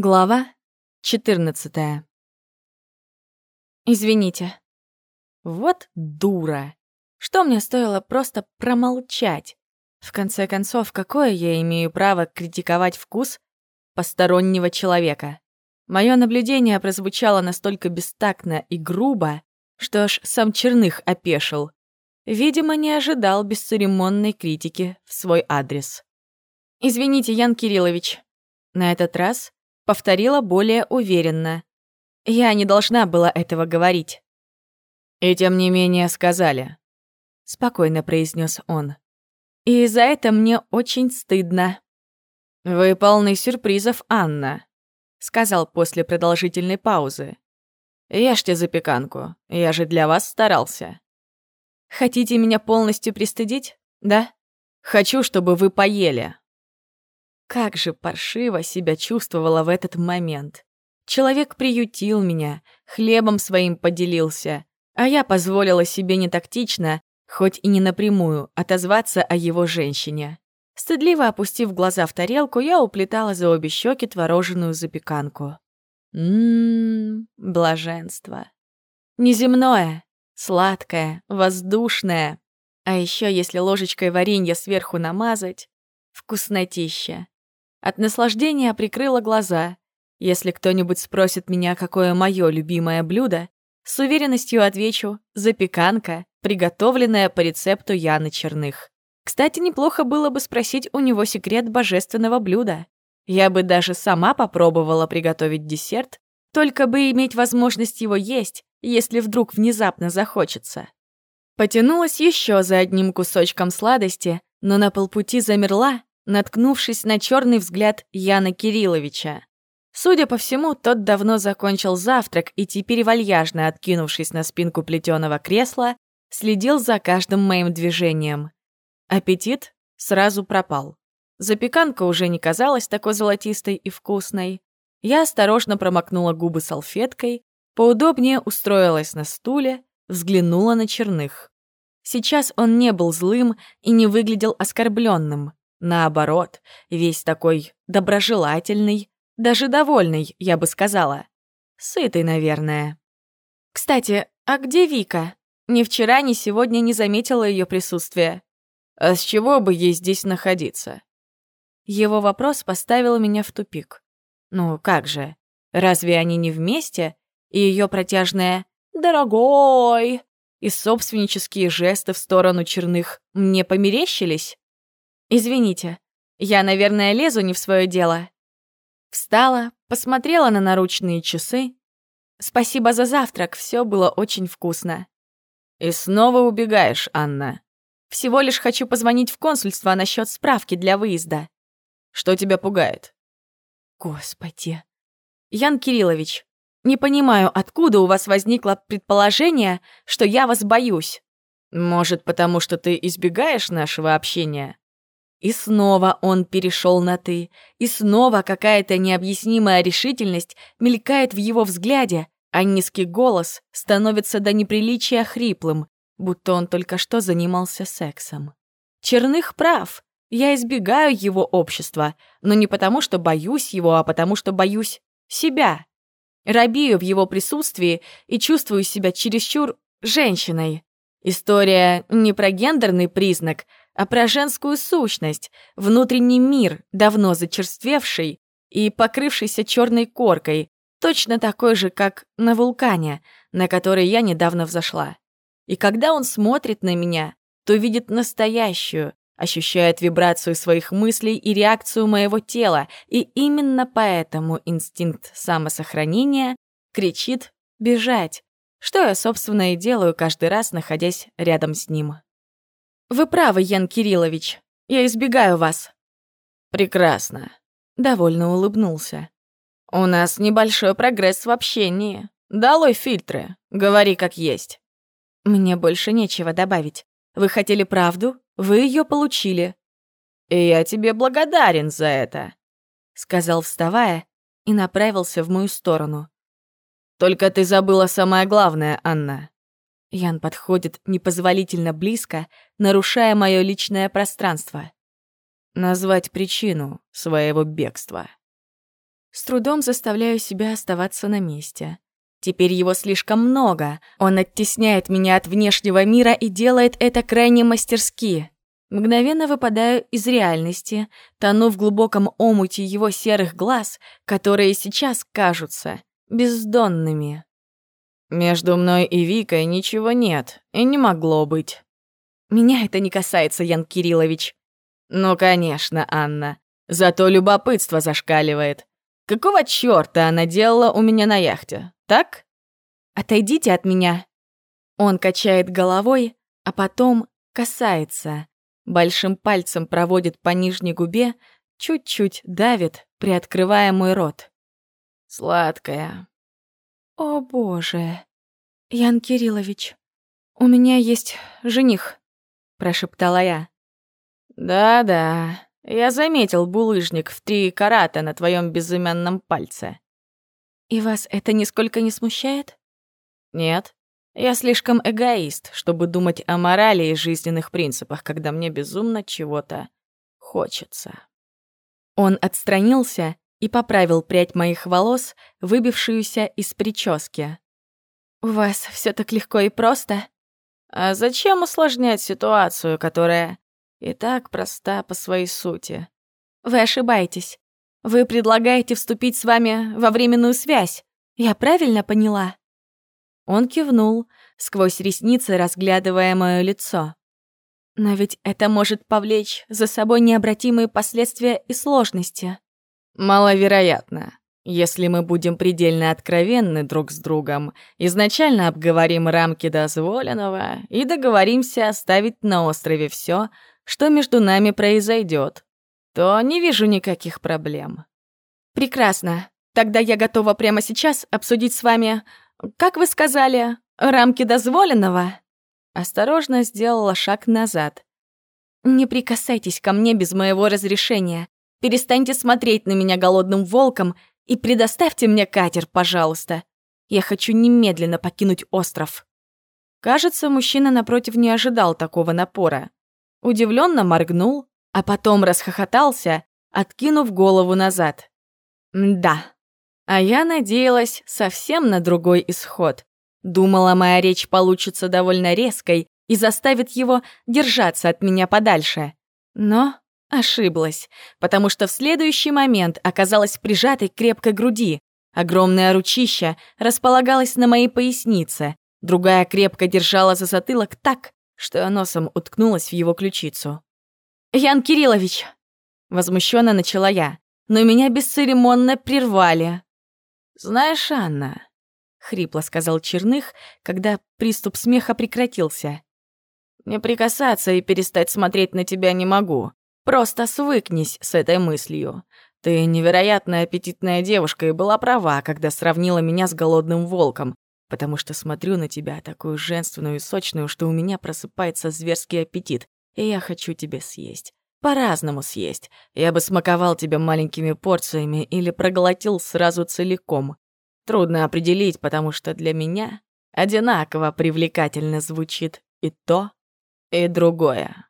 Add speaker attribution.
Speaker 1: Глава 14 Извините. Вот дура. Что мне стоило просто промолчать? В конце концов, какое я имею право критиковать вкус постороннего человека? Мое наблюдение прозвучало настолько бестактно и грубо, что аж сам Черных опешил. Видимо, не ожидал бесцеремонной критики в свой адрес. «Извините, Ян Кириллович». На этот раз повторила более уверенно. Я не должна была этого говорить.
Speaker 2: «И тем не менее сказали», — спокойно произнес он.
Speaker 1: «И за это мне очень стыдно».
Speaker 2: «Вы полны сюрпризов, Анна», — сказал после продолжительной паузы. «Ешьте запеканку, я же для вас старался».
Speaker 1: «Хотите меня полностью пристыдить, да?»
Speaker 2: «Хочу, чтобы вы поели».
Speaker 1: Как же паршиво себя чувствовала в этот момент. Человек приютил меня, хлебом своим поделился, а я позволила себе нетактично, хоть и не напрямую, отозваться о его женщине. Стыдливо опустив глаза в тарелку, я уплетала за обе щеки творожную запеканку. Ммм, блаженство. Неземное, сладкое, воздушное. А еще если ложечкой варенья сверху намазать, вкуснотища. От наслаждения прикрыла глаза. Если кто-нибудь спросит меня, какое мое любимое блюдо, с уверенностью отвечу «запеканка», приготовленная по рецепту Яны Черных. Кстати, неплохо было бы спросить у него секрет божественного блюда. Я бы даже сама попробовала приготовить десерт, только бы иметь возможность его есть, если вдруг внезапно захочется. Потянулась еще за одним кусочком сладости, но на полпути замерла наткнувшись на черный взгляд Яна Кирилловича. Судя по всему, тот давно закончил завтрак и теперь, вальяжно откинувшись на спинку плетеного кресла, следил за каждым моим движением. Аппетит сразу пропал. Запеканка уже не казалась такой золотистой и вкусной. Я осторожно промокнула губы салфеткой, поудобнее устроилась на стуле, взглянула на черных. Сейчас он не был злым и не выглядел оскорбленным. Наоборот, весь такой доброжелательный, даже довольный, я бы сказала. Сытый, наверное. Кстати, а где Вика? Ни вчера, ни сегодня не заметила ее присутствия.
Speaker 2: А с чего бы ей здесь находиться?
Speaker 1: Его вопрос поставил меня в тупик. Ну, как же? Разве они не вместе? И ее протяжное «дорогой» и собственнические жесты в сторону черных мне померещились? «Извините, я, наверное, лезу не в свое дело». Встала, посмотрела на наручные часы. «Спасибо за завтрак, все было очень вкусно».
Speaker 2: «И снова убегаешь, Анна».
Speaker 1: «Всего лишь хочу позвонить в консульство насчет справки для выезда».
Speaker 2: «Что тебя пугает?»
Speaker 1: «Господи». «Ян Кириллович, не понимаю, откуда у вас возникло предположение, что я вас боюсь».
Speaker 2: «Может, потому что ты избегаешь нашего общения?»
Speaker 1: И снова он перешел на «ты», и снова какая-то необъяснимая решительность мелькает в его взгляде, а низкий голос становится до неприличия хриплым, будто он только что занимался сексом. Черных прав. Я избегаю его общества, но не потому, что боюсь его, а потому, что боюсь себя. Робею в его присутствии и чувствую себя чересчур женщиной. История не про гендерный признак, а про женскую сущность, внутренний мир, давно зачерствевший и покрывшийся черной коркой, точно такой же, как на вулкане, на который я недавно взошла. И когда он смотрит на меня, то видит настоящую, ощущает вибрацию своих мыслей и реакцию моего тела, и именно поэтому инстинкт самосохранения кричит «бежать», что я, собственно, и делаю каждый раз, находясь рядом с ним. «Вы правы, Ян Кириллович. Я избегаю вас».
Speaker 2: «Прекрасно», —
Speaker 1: довольно улыбнулся.
Speaker 2: «У нас небольшой прогресс в общении. Долой фильтры. Говори как есть».
Speaker 1: «Мне больше нечего добавить. Вы хотели правду, вы ее получили».
Speaker 2: «И я тебе благодарен за это», —
Speaker 1: сказал, вставая, и направился в мою сторону.
Speaker 2: «Только ты забыла самое главное, Анна.
Speaker 1: Ян подходит непозволительно близко, нарушая мое личное пространство.
Speaker 2: Назвать причину своего бегства.
Speaker 1: С трудом заставляю себя оставаться на месте. Теперь его слишком много. Он оттесняет меня от внешнего мира и делает это крайне мастерски. Мгновенно выпадаю из реальности, тону в глубоком омуте его серых глаз, которые сейчас кажутся бездонными.
Speaker 2: «Между мной и Викой ничего нет, и не могло быть».
Speaker 1: «Меня это не касается, Ян Кириллович».
Speaker 2: «Ну, конечно, Анна. Зато любопытство зашкаливает. Какого чёрта она делала у меня на яхте, так?»
Speaker 1: «Отойдите от меня». Он качает головой, а потом касается. Большим пальцем проводит по нижней губе, чуть-чуть давит, приоткрывая мой рот.
Speaker 2: «Сладкая».
Speaker 1: «О, боже. Ян Кириллович, у меня есть жених», — прошептала я.
Speaker 2: «Да-да, я заметил булыжник в три карата на твоем безымянном пальце».
Speaker 1: «И вас это нисколько не смущает?»
Speaker 2: «Нет. Я слишком эгоист, чтобы думать о морали и жизненных принципах, когда мне безумно чего-то хочется».
Speaker 1: Он отстранился и поправил прядь моих волос, выбившуюся из прически. «У вас все так легко и просто?»
Speaker 2: «А зачем усложнять ситуацию, которая и так проста по своей сути?»
Speaker 1: «Вы ошибаетесь. Вы предлагаете вступить с вами во временную связь. Я правильно поняла?» Он кивнул, сквозь ресницы разглядывая мое лицо. Но ведь это может повлечь за собой необратимые последствия и сложности.
Speaker 2: Маловероятно. Если мы будем предельно откровенны друг с другом, изначально обговорим рамки дозволенного и договоримся оставить на острове все, что между нами произойдет, то не вижу никаких проблем.
Speaker 1: Прекрасно. Тогда я готова прямо сейчас обсудить с вами как вы сказали, рамки дозволенного?» Осторожно сделала шаг назад. «Не прикасайтесь ко мне без моего разрешения. Перестаньте смотреть на меня голодным волком и предоставьте мне катер, пожалуйста. Я хочу немедленно покинуть остров». Кажется, мужчина напротив не ожидал такого напора. Удивленно моргнул, а потом расхохотался, откинув голову назад. «Да, а я надеялась совсем на другой исход. Думала, моя речь получится довольно резкой и заставит его держаться от меня подальше. Но ошиблась, потому что в следующий момент оказалась прижатой к крепкой груди. Огромное ручище располагалось на моей пояснице, другая крепко держала за затылок так, что я носом уткнулась в его ключицу. «Ян Кириллович!» Возмущенно начала я, но меня бесцеремонно прервали.
Speaker 2: «Знаешь, Анна», — хрипло сказал Черных, когда приступ смеха прекратился, «не прикасаться и перестать смотреть на тебя не могу. Просто свыкнись с этой мыслью. Ты невероятно аппетитная девушка и была права, когда сравнила меня с голодным волком, потому что смотрю на тебя такую женственную и сочную, что у меня просыпается зверский аппетит, и я хочу тебя съесть. По-разному съесть. Я бы смаковал тебя маленькими порциями или проглотил сразу целиком. Трудно определить, потому что для меня одинаково привлекательно звучит и то, и другое.